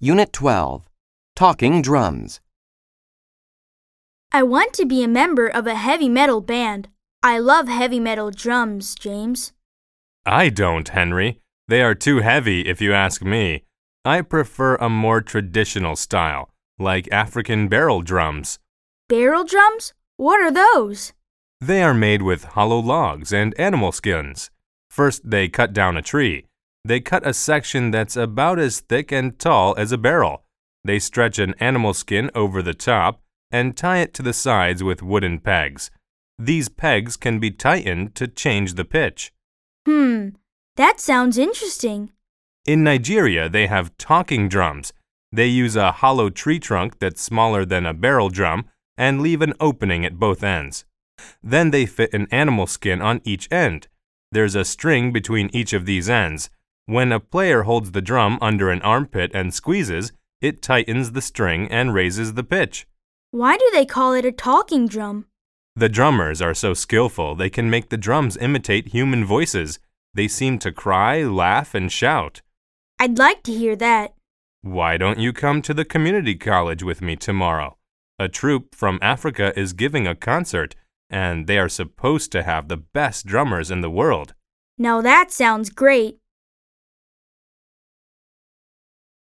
Unit 12 Talking Drums. I want to be a member of a heavy metal band. I love heavy metal drums, James. I don't, Henry. They are too heavy, if you ask me. I prefer a more traditional style, like African barrel drums. Barrel drums? What are those? They are made with hollow logs and animal skins. First, they cut down a tree. They cut a section that's about as thick and tall as a barrel. They stretch an animal skin over the top and tie it to the sides with wooden pegs. These pegs can be tightened to change the pitch. Hmm, that sounds interesting. In Nigeria, they have talking drums. They use a hollow tree trunk that's smaller than a barrel drum and leave an opening at both ends. Then they fit an animal skin on each end. There's a string between each of these ends. When a player holds the drum under an armpit and squeezes, it tightens the string and raises the pitch. Why do they call it a talking drum? The drummers are so skillful they can make the drums imitate human voices. They seem to cry, laugh, and shout. I'd like to hear that. Why don't you come to the community college with me tomorrow? A troupe from Africa is giving a concert, and they are supposed to have the best drummers in the world. Now that sounds great.